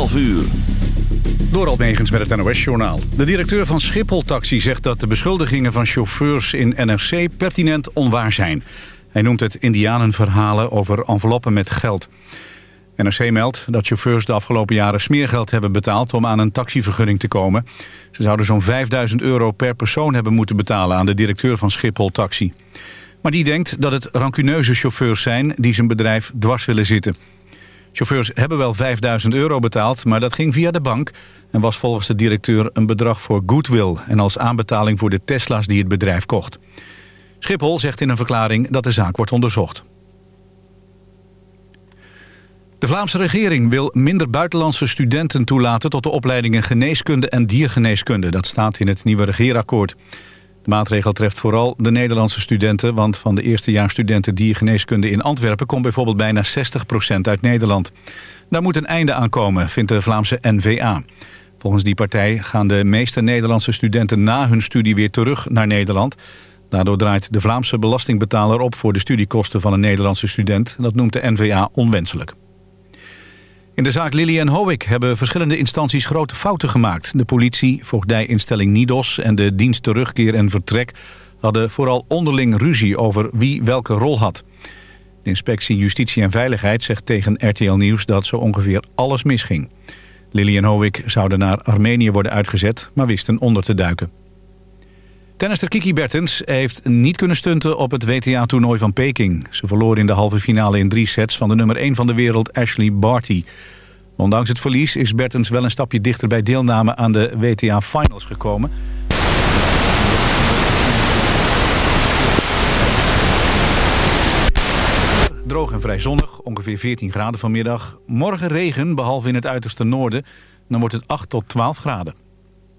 12 uur. Door Almegens met het NOS-journaal. De directeur van Schiphol Taxi zegt dat de beschuldigingen van chauffeurs in NRC pertinent onwaar zijn. Hij noemt het indianenverhalen over enveloppen met geld. NRC meldt dat chauffeurs de afgelopen jaren smeergeld hebben betaald om aan een taxivergunning te komen. Ze zouden zo'n 5000 euro per persoon hebben moeten betalen aan de directeur van Schiphol Taxi. Maar die denkt dat het rancuneuze chauffeurs zijn die zijn bedrijf dwars willen zitten. Chauffeurs hebben wel 5000 euro betaald, maar dat ging via de bank... en was volgens de directeur een bedrag voor goodwill... en als aanbetaling voor de Tesla's die het bedrijf kocht. Schiphol zegt in een verklaring dat de zaak wordt onderzocht. De Vlaamse regering wil minder buitenlandse studenten toelaten... tot de opleidingen geneeskunde en diergeneeskunde. Dat staat in het nieuwe regeerakkoord. Maatregel treft vooral de Nederlandse studenten... want van de eerstejaarsstudenten diergeneeskunde in Antwerpen... komt bijvoorbeeld bijna 60% uit Nederland. Daar moet een einde aan komen, vindt de Vlaamse NVA. Volgens die partij gaan de meeste Nederlandse studenten... na hun studie weer terug naar Nederland... Daardoor draait de Vlaamse belastingbetaler op voor de studiekosten van een Nederlandse student. Dat noemt de NVA onwenselijk. In de zaak Lily en Howick hebben verschillende instanties grote fouten gemaakt. De politie, voogdijinstelling Nidos en de dienst terugkeer en vertrek... hadden vooral onderling ruzie over wie welke rol had. De inspectie Justitie en Veiligheid zegt tegen RTL Nieuws dat zo ongeveer alles misging. Lily en Howick zouden naar Armenië worden uitgezet, maar wisten onder te duiken. Tennister Kiki Bertens heeft niet kunnen stunten op het WTA-toernooi van Peking. Ze verloor in de halve finale in drie sets van de nummer 1 van de wereld Ashley Barty. Ondanks het verlies is Bertens wel een stapje dichter bij deelname aan de WTA-finals gekomen. Droog en vrij zonnig, ongeveer 14 graden vanmiddag. Morgen regen, behalve in het uiterste noorden. Dan wordt het 8 tot 12 graden.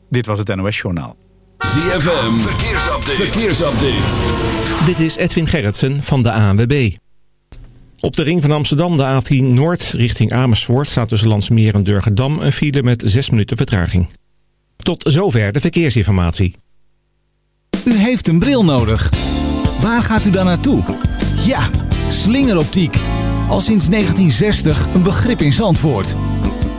Dit was het NOS Journaal. ZFM, verkeersupdate. verkeersupdate. Dit is Edwin Gerritsen van de ANWB. Op de ring van Amsterdam, de A10 Noord, richting Amersfoort... staat tussen Landsmeer en Durgedam een file met 6 minuten vertraging. Tot zover de verkeersinformatie. U heeft een bril nodig. Waar gaat u dan naartoe? Ja, slingeroptiek. Al sinds 1960 een begrip in Zandvoort.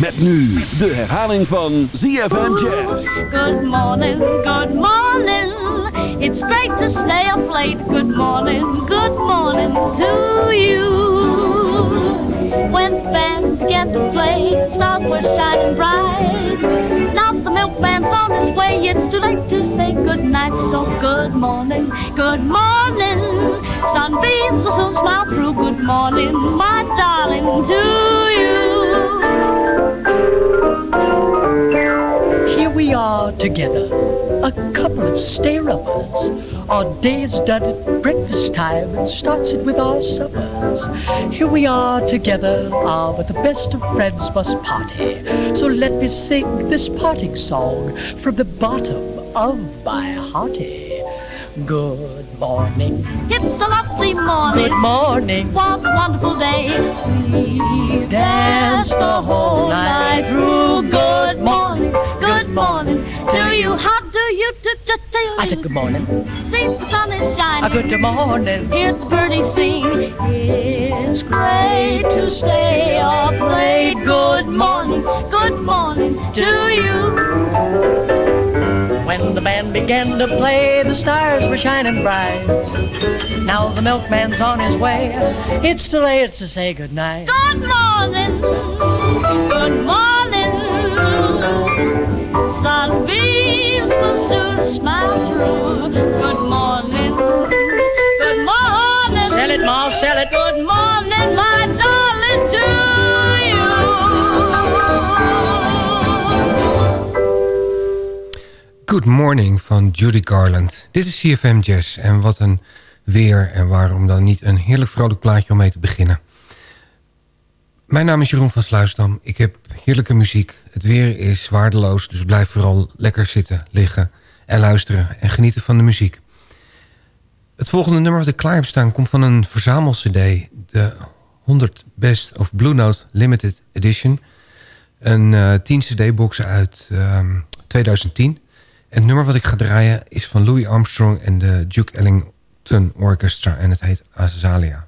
Met nu de herhaling van ZFM Jazz. Good morning, good morning. It's great to stay up late. Good morning, good morning to you. When the band began to play, stars were shining bright. Now the milkman's on his way. It's too late to say good night. So good morning, good morning. Sunbeams will soon smile through. Good morning, my darling, to you. Here we are together, a couple of stay-uppers. Our day is done at breakfast time and starts it with our suppers. Here we are together, ah, but the best of friends must party. So let me sing this parting song from the bottom of my hearty. Good morning. It's a lovely morning. Good morning. What a wonderful day. We Dance the whole night through. Good morning. Good morning to you. How do you do? do, do I said good morning. See the sun is shining. A good morning. Hear the birdies sing. It's great to stay up late. Good morning. Good morning to you. When the band began to play, the stars were shining bright. Now the milkman's on his way. It's too late to say goodnight. Good morning. Good morning. Sunbeams will soon smile through. Good Morning van Judy Garland. Dit is CFM Jazz en wat een weer en waarom dan niet een heerlijk vrolijk plaatje om mee te beginnen. Mijn naam is Jeroen van Sluisdam. Ik heb heerlijke muziek. Het weer is waardeloos, dus blijf vooral lekker zitten, liggen en luisteren en genieten van de muziek. Het volgende nummer wat ik klaar heb staan komt van een verzamel-cd. De 100 Best of Blue Note Limited Edition. Een eh 10 cd-box uit ehm, 2010. Het nummer wat ik ga draaien is van Louis Armstrong en de Duke Ellington Orchestra. En het heet Azalea.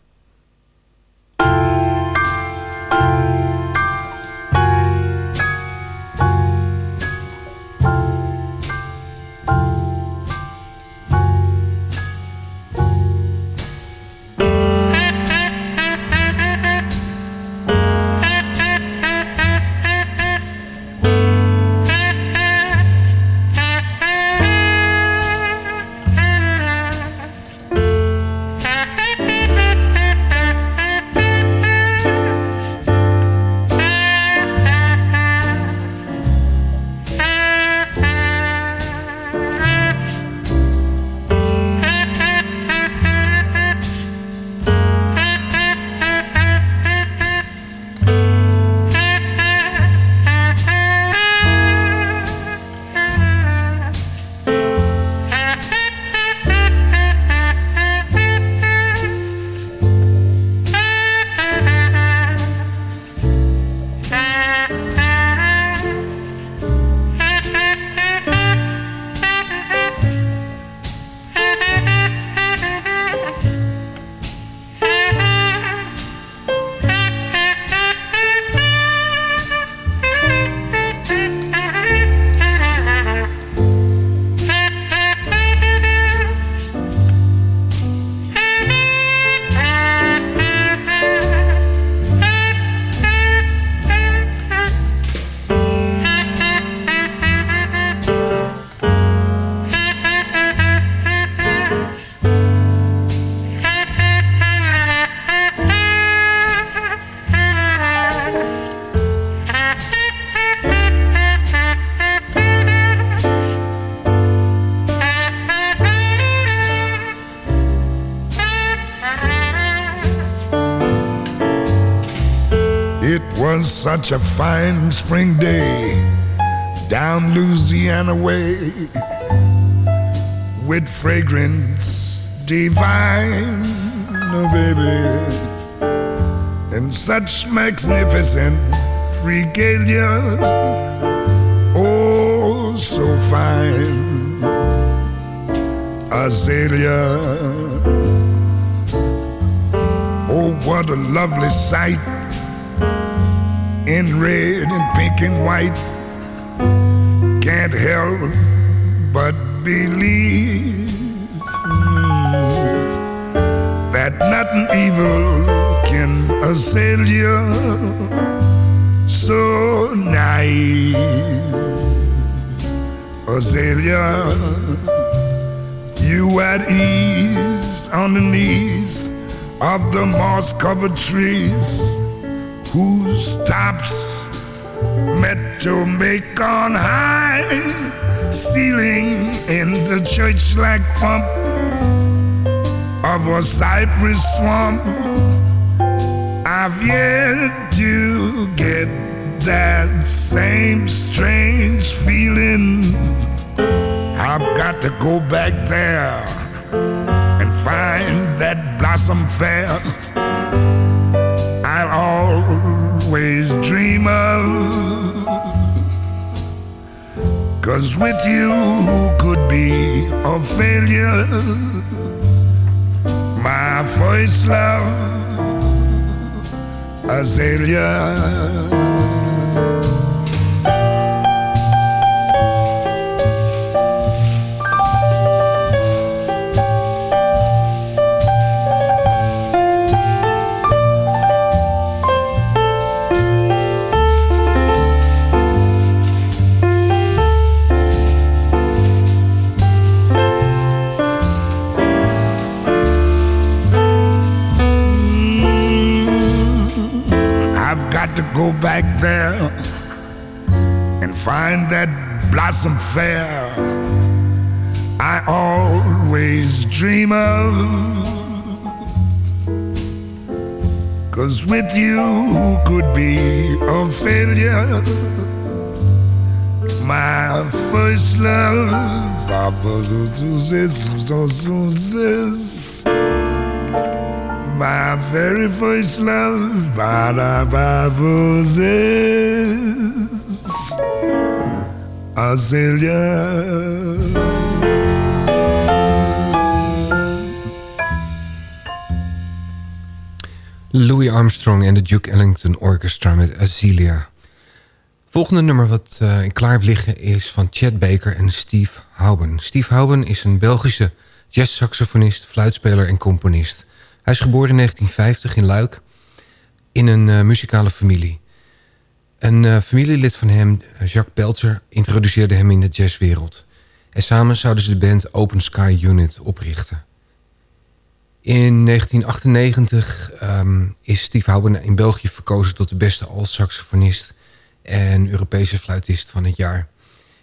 Such a fine spring day down Louisiana way with fragrance divine, oh baby, and such magnificent regalia, oh so fine, azalea. Oh, what a lovely sight in red and pink and white. Can't help but believe that nothing evil can assail you. So naive, Azalea, you at ease on the knees of the moss-covered trees whose tops met to make on high, ceiling in the church-like pump of a cypress swamp. I've yet to get that same strange feeling. I've got to go back there and find that blossom fair always dream of. Cause with you could be a failure. My first love, azalea. Go back there and find that blossom fair I always dream of. Cause with you who could be a failure? My first love, my very first love, Barababoses, Azalea. Louis Armstrong en de Duke Ellington Orchestra met Azealia. Volgende nummer wat uh, in klaar liggen is van Chad Baker en Steve Houben. Steve Houben is een Belgische jazzsaxofonist, fluitspeler en componist. Hij is geboren in 1950 in Luik in een uh, muzikale familie. Een uh, familielid van hem, Jacques Peltzer, introduceerde hem in de jazzwereld. En samen zouden ze de band Open Sky Unit oprichten. In 1998 um, ehm, is Steve Houben in België verkozen tot de beste alt-saxofonist en Europese fluitist van het jaar.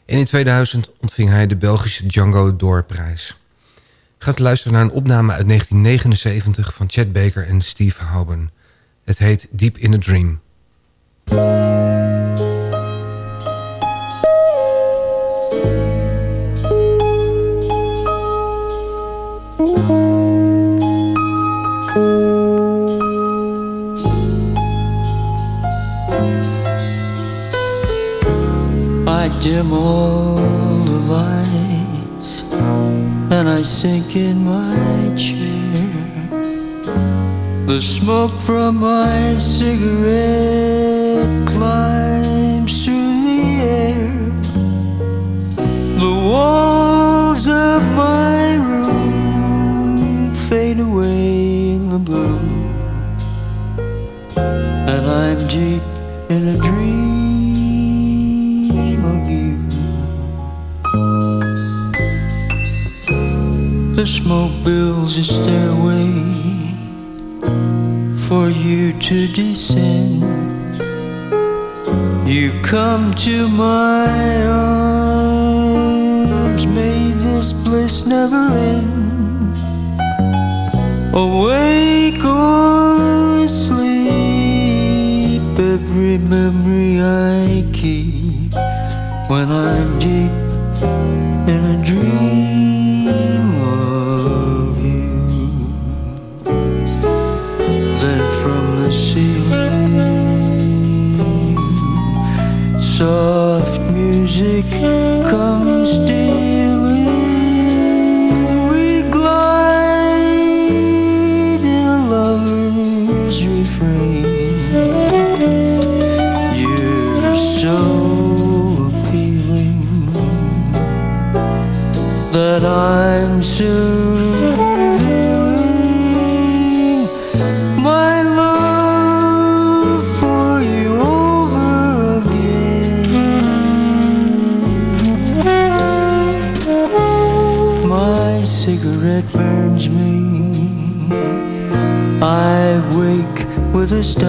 En in 2000 ontving hij de Belgische Django Door-prijs gaat luisteren naar een opname uit 1979 van Chad Baker en Steve Houben. Het heet Deep in a Dream. I sink in my chair. The smoke from my cigarette climbs through the air. The walls of my room fade away in the blue, and I'm deep in a dream. The smoke builds a stairway for you to descend. You come to my arms, may this bliss never end. Awake or asleep, every memory I keep when I'm deep with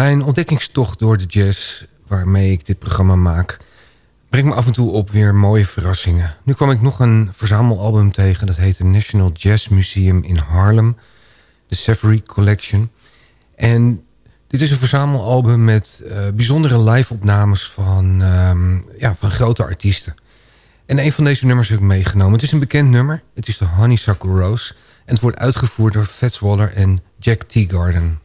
Mijn ontdekkingstocht door de jazz, waarmee ik dit programma maak... brengt me af en toe op weer mooie verrassingen. Nu kwam ik nog een verzamelalbum tegen... dat heet de National Jazz Museum in Harlem. De Savory Collection. En dit is een verzamelalbum met eh, bijzondere live-opnames van, ehm, ja, van grote artiesten. En een van deze nummers heb ik meegenomen. Het is een bekend nummer. Het is de Honeysuckle Rose... En het wordt uitgevoerd door Fats Waller en Jack Teagarden.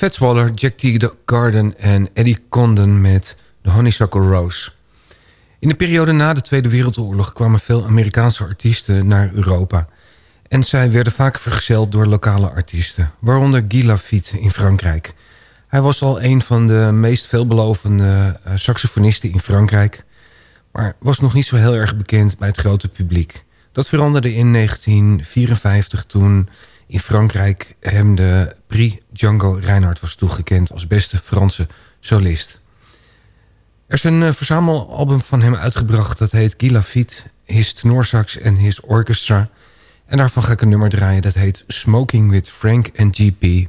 Fats Waller, Jack T. Garden en Eddie Condon met The Honeysuckle Rose. In de periode na de Tweede Wereldoorlog kwamen veel Amerikaanse artiesten naar Europa. En zij werden vaak vergezeld door lokale artiesten, waaronder Guy Lafitte in Frankrijk. Hij was al een van de meest veelbelovende uh, saxofonisten in Frankrijk, maar was nog niet zo heel erg bekend bij het grote publiek. Dat veranderde in 1954 toen in Frankrijk hem de Prix Django Reinhardt was toegekend als beste Franse solist. Er is een uh, verzamelalbum van hem uitgebracht dat heet Guy Lafitte, His Tenorsax en His Orchestra. En daarvan ga ik een nummer draaien dat heet Smoking with Frank and GP.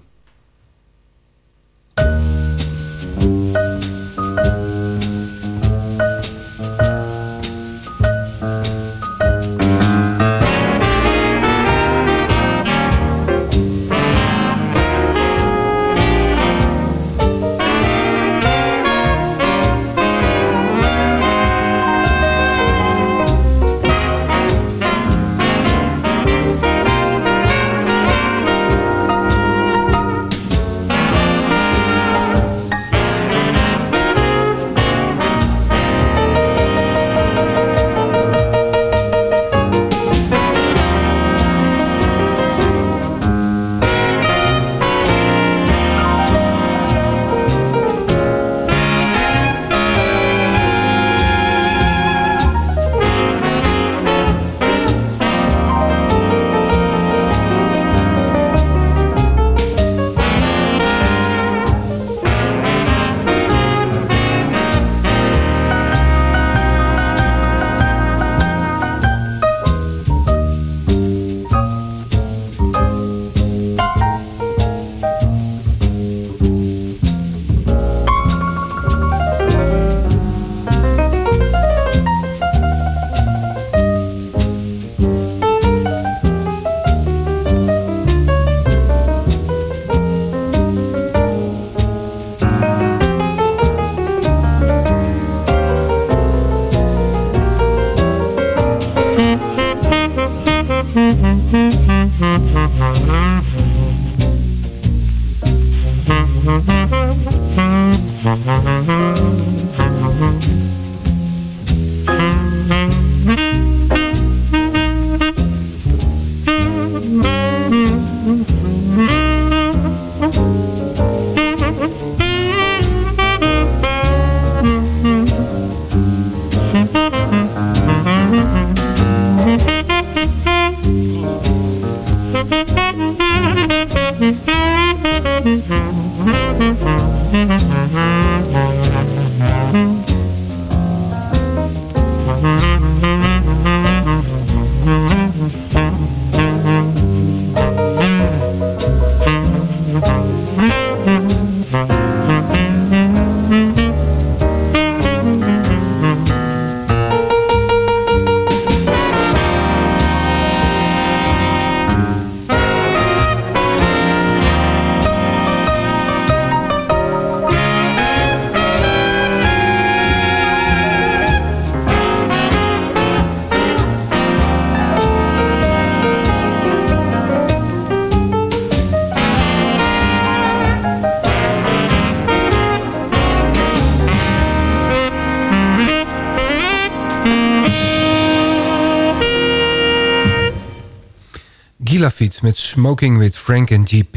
Met Smoking with Frank and GP.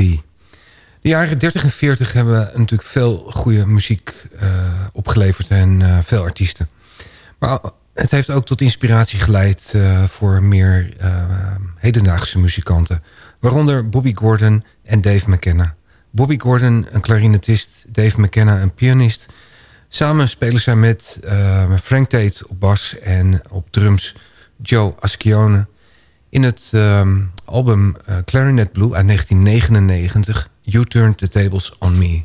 De jaren 30 en 40 hebben natuurlijk veel goede muziek uh, opgeleverd en uh, veel artiesten. Maar het heeft ook tot inspiratie geleid uh, voor meer hedendaagse muzikanten. Waaronder Bobby Gordon en Dave McKenna. Bobby Gordon, een klarinetist, Dave McKenna, een pianist. Samen spelen zij met Frank Tate op bas en op drums Joe Ascione. In het um, album uh, Clarinet Blue uit 1999... You Turned the Tables on Me.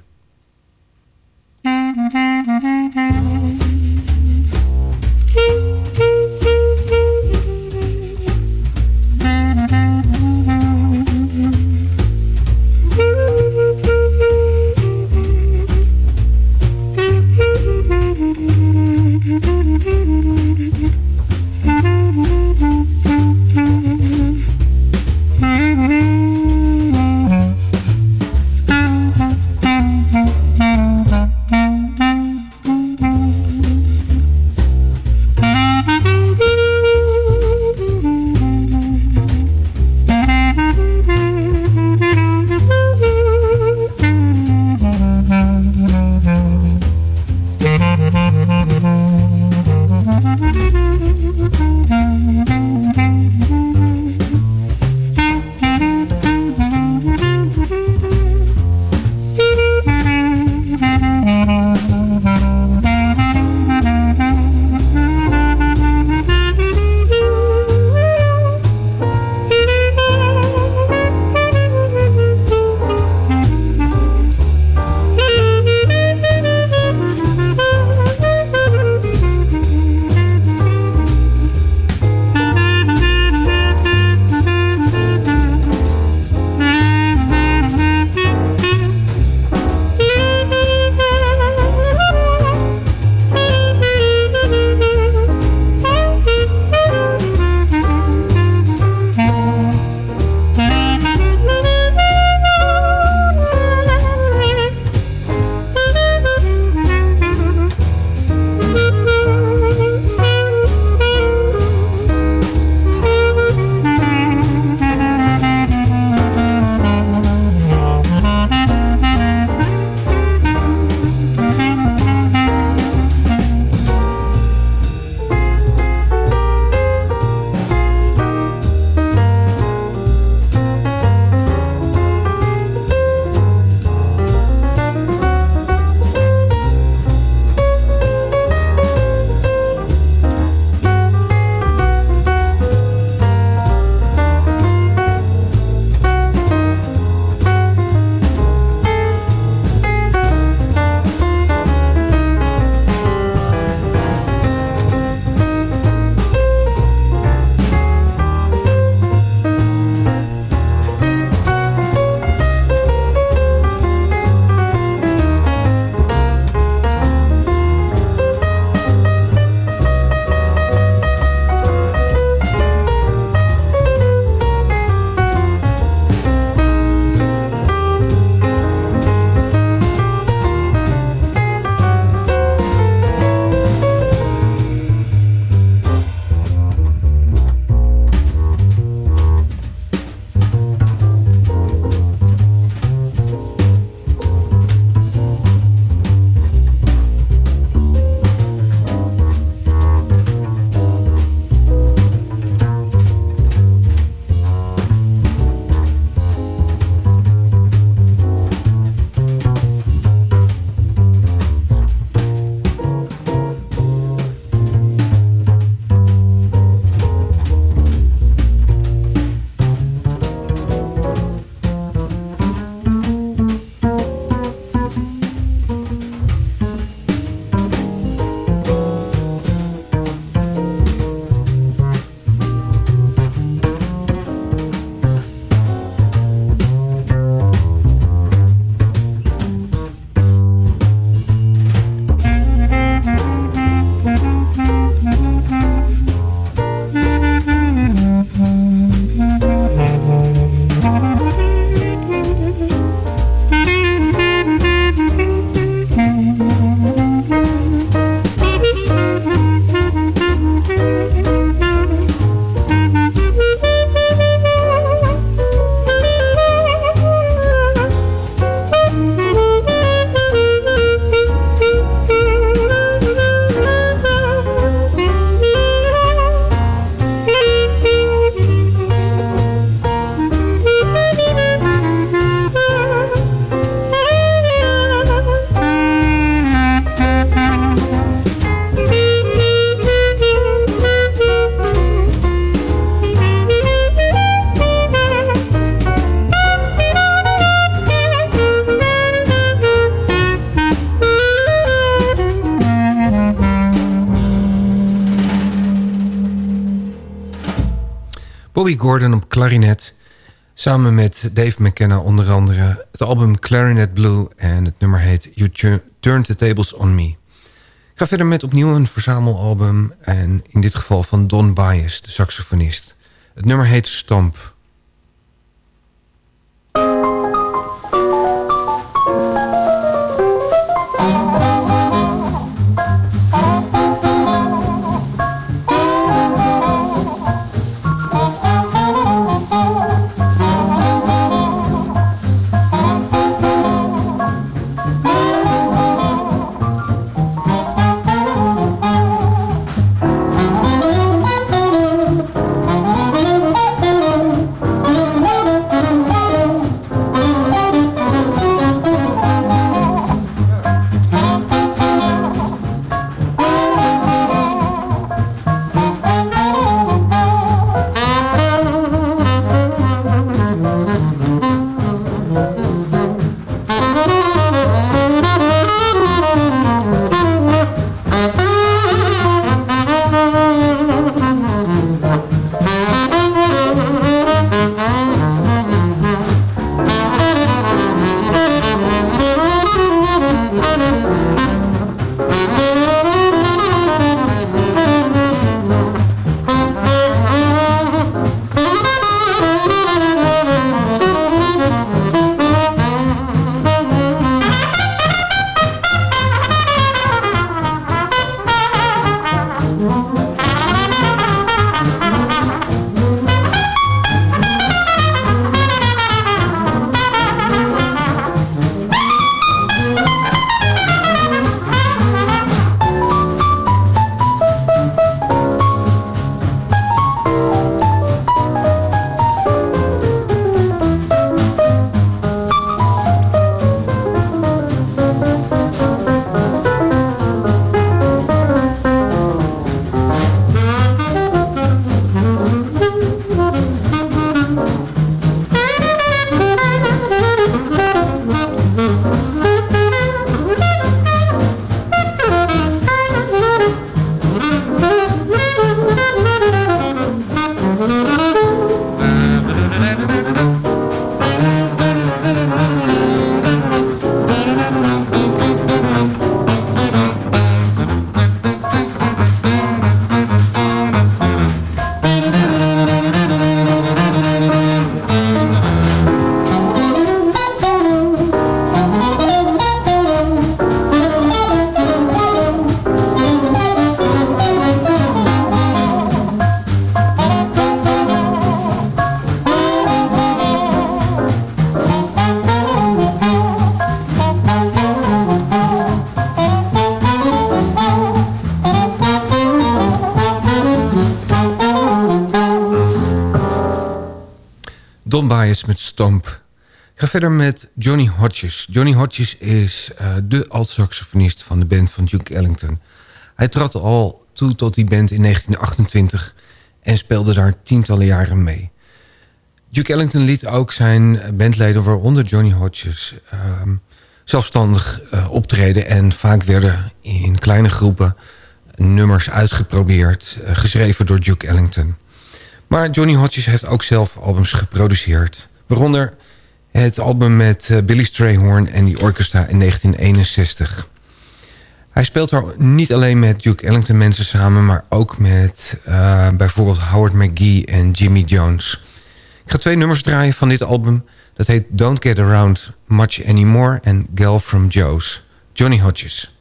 Gordon op klarinet. Samen met Dave McKenna onder andere. Het album Clarinet Blue en het nummer heet You Turn the Tables on Me. Ik ga verder met opnieuw een verzamelalbum. En in dit geval van Don Bias, de saxofonist. Het nummer heet Stomp. Met Stomp. Ik ga verder met Johnny Hodges. Johnny Hodges is uh, de alt-saxofonist van de band van Duke Ellington. Hij trad al toe tot die band in 1928 en speelde daar tientallen jaren mee. Duke Ellington liet ook zijn bandleden, waaronder Johnny Hodges... Uh, zelfstandig uh, optreden en vaak werden in kleine groepen nummers uitgeprobeerd... Uh, geschreven door Duke Ellington... Maar Johnny Hodges heeft ook zelf albums geproduceerd. Waaronder het album met uh, Billy Strayhorn en die orchestra in 1961. Hij speelt daar niet alleen met Duke Ellington mensen samen... maar ook met uh, bijvoorbeeld Howard McGee en Jimmy Jones. Ik ga twee nummers draaien van dit album. Dat heet Don't Get Around Much Anymore en Gal from Joe's. Johnny Hodges.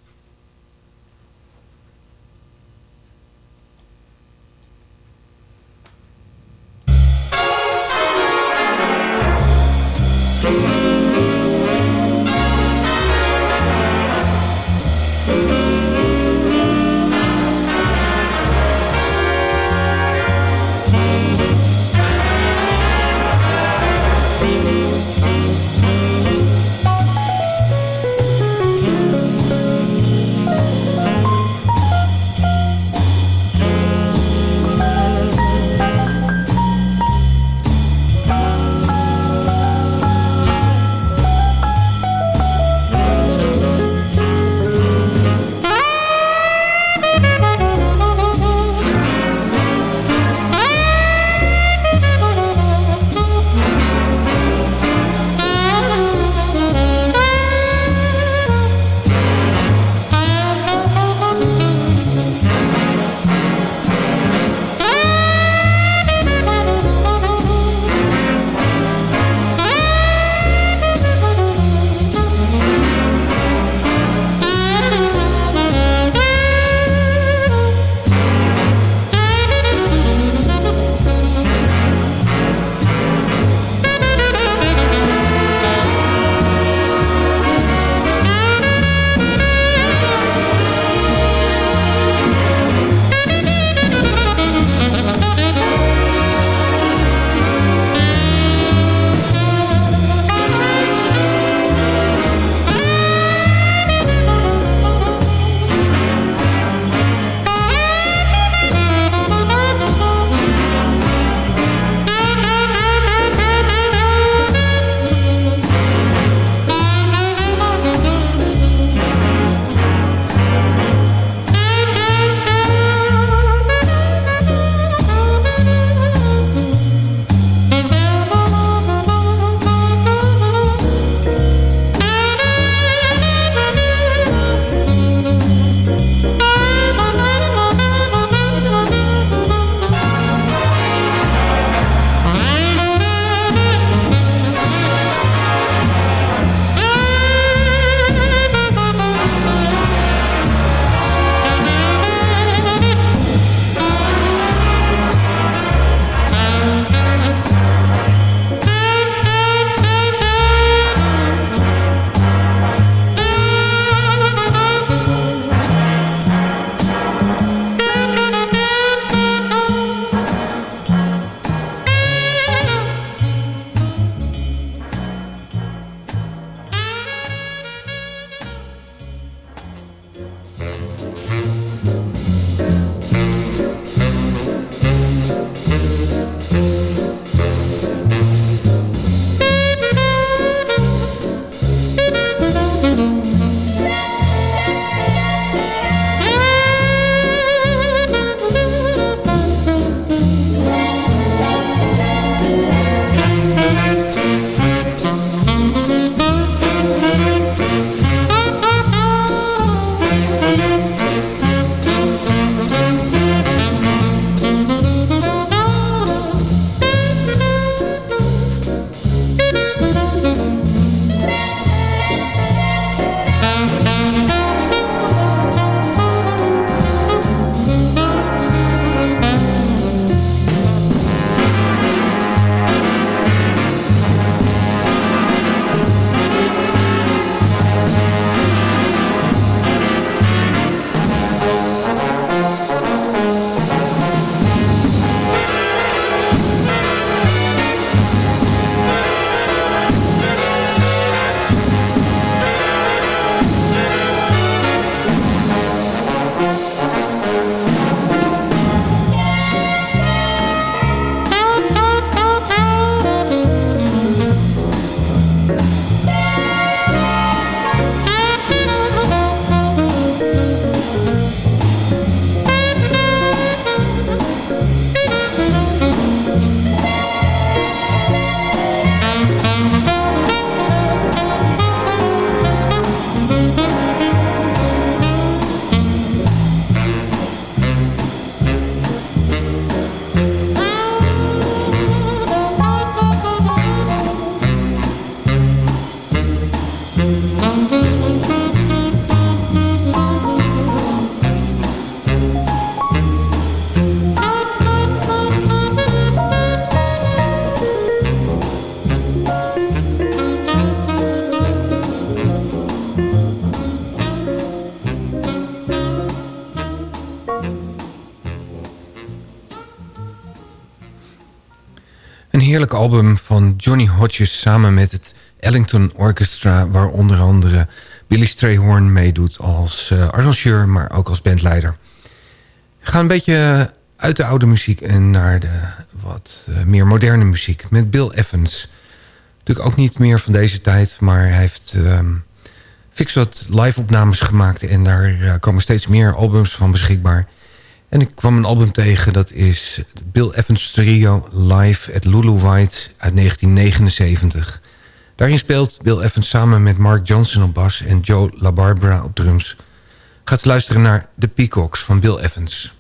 Album van Johnny Hodges samen met het Ellington Orchestra... waar onder andere Billy Strayhorn meedoet als uh, arrangeur, maar ook als bandleider. We gaan een beetje uit de oude muziek en naar de wat uh, meer moderne muziek met Bill Evans. Natuurlijk ook niet meer van deze tijd, maar hij heeft um, fix wat live-opnames gemaakt... en daar uh, komen steeds meer albums van beschikbaar... En ik kwam een album tegen, dat is Bill Evans Trio Live at Lulu White uit 1979. Daarin speelt Bill Evans samen met Mark Johnson op bas en Joe LaBarbera op drums. Gaat luisteren naar The Peacocks van Bill Evans.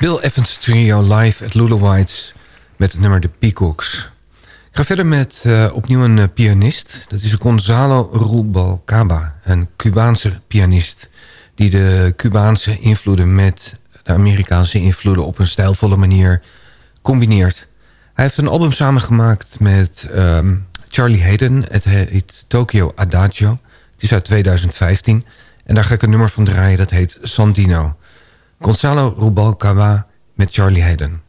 Bill Evans Trio live at Lula White's met het nummer The Peacocks. Ik ga verder met uh, opnieuw een uh, pianist. Dat is Gonzalo Rubalcaba, een Cubaanse pianist... die de Cubaanse invloeden met de Amerikaanse invloeden... op een stijlvolle manier combineert. Hij heeft een album samengemaakt met um, Charlie Hayden. Het heet Tokyo Adagio. Het is uit 2015. En daar ga ik een nummer van draaien, dat heet Sandino... Gonzalo Rubalcaba met Charlie Hayden.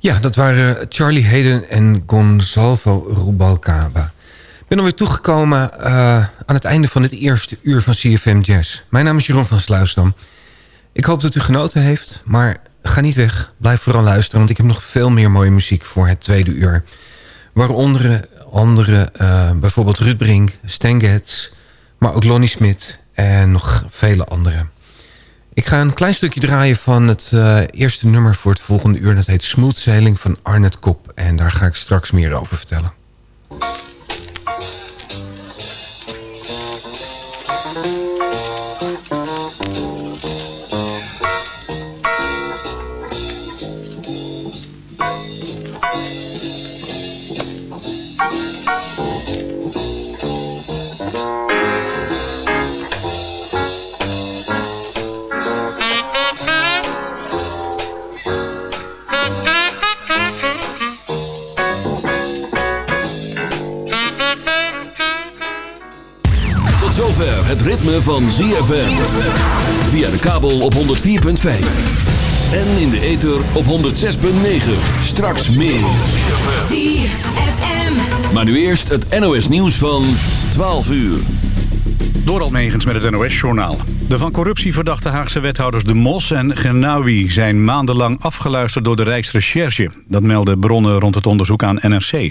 Ja, dat waren Charlie Hayden en Gonzalo Rubalcaba. Ik ben alweer toegekomen uh, aan het einde van het eerste uur van CFM Jazz. Mijn naam is Jeroen van Sluisdam. Ik hoop dat u genoten heeft, maar ga niet weg. Blijf vooral luisteren, want ik heb nog veel meer mooie muziek voor het tweede uur. Waaronder andere, uh, bijvoorbeeld Ruud Brink, maar ook Lonnie Smit en nog vele anderen. Ik ga een klein stukje draaien van het uh, eerste nummer voor het volgende uur. Dat heet Smooth Sailing van Arnett Kop. En daar ga ik straks meer over vertellen. Het ritme van ZFM. Via de kabel op 104.5. En in de ether op 106.9. Straks meer. ZFM. Maar nu eerst het NOS nieuws van 12 uur. Door Almegens met het NOS-journaal. De van corruptie verdachte Haagse wethouders De Mos en Genawi... zijn maandenlang afgeluisterd door de Rijksrecherche. Dat melden bronnen rond het onderzoek aan NRC.